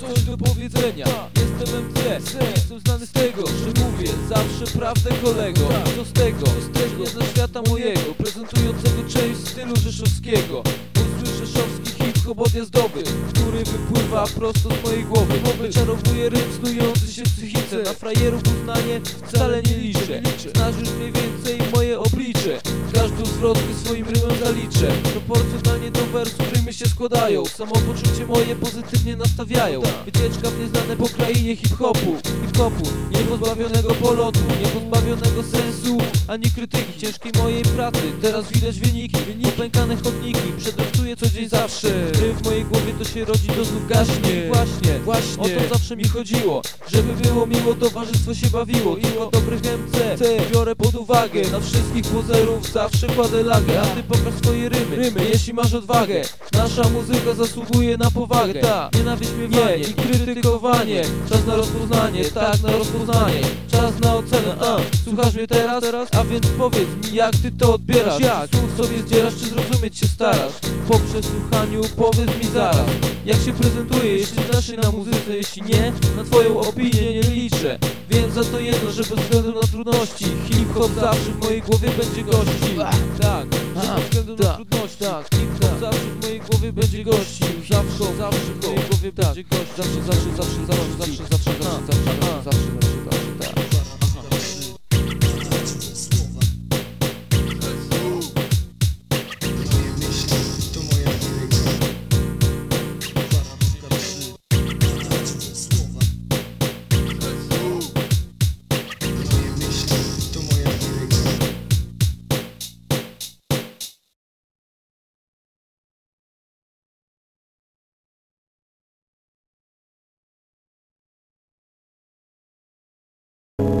coś do powiedzenia. Jestem MT, jestem znany z tego, że mówię zawsze prawdę kolego. Co z tego, z tego ze świata mojego Prezentującego część stylu rzeszowskiego. Mój rzeszowski hip-hop odjazdowy Który wypływa prosto z mojej głowy. Wyczarowuje rytm snujący się w psychice. Na frajerów uznanie wcale nie liczę. Znasz już mniej więcej moje oblicze. Każdą zwrotkę swoim rymem zaliczę Proporcjonalnie do wersów rymy się składają. Samopoczucie moje pozytywnie nastawiają. Wycieczka w nieznane po krainie hip-hopu Hip-hopu, niepozbawionego polotu Niepozbawionego sensu, ani krytyki Ciężkiej mojej pracy, teraz widać wyniki Popękane chodniki, przedreftuję co dzień zawsze. Rym w mojej głowie to się rodzi, to znów gaśnie. Właśnie, właśnie, o to zawsze mi chodziło Żeby było miło, towarzystwo się bawiło. I o dobrych MC biorę pod uwagę. Na wszystkich pozerów zawsze kładę lagę. A ty pokaż swoje rymy, rymy, jeśli masz odwagę. Nasza muzyka zasługuje na powagę. Ta, nienawiść mnie i krytykowanie. Czas na rozpoznanie, tak na rozpoznanie Czas na ocenę, a Słuchasz mnie teraz? A więc powiedz mi jak ty to odbierasz Jak? Słów sobie zdzierasz czy zrozumieć się starasz? Po przesłuchaniu powiedz mi zaraz Jak się prezentuje, jeśli znasz na muzyce Jeśli nie, na twoją opinię nie liczę Wiem za to jedno, że bez względu na trudności Hip-hop zawsze w mojej głowie będzie gościł Tak, że bez względu na trudności Hip-hop zawsze w mojej głowie będzie gościł Zawsze, zawsze w mojej głowie będzie gościł Zawsze, zawsze, zawsze, zawsze, zawsze, zawsze, zawsze, zawsze, zawsze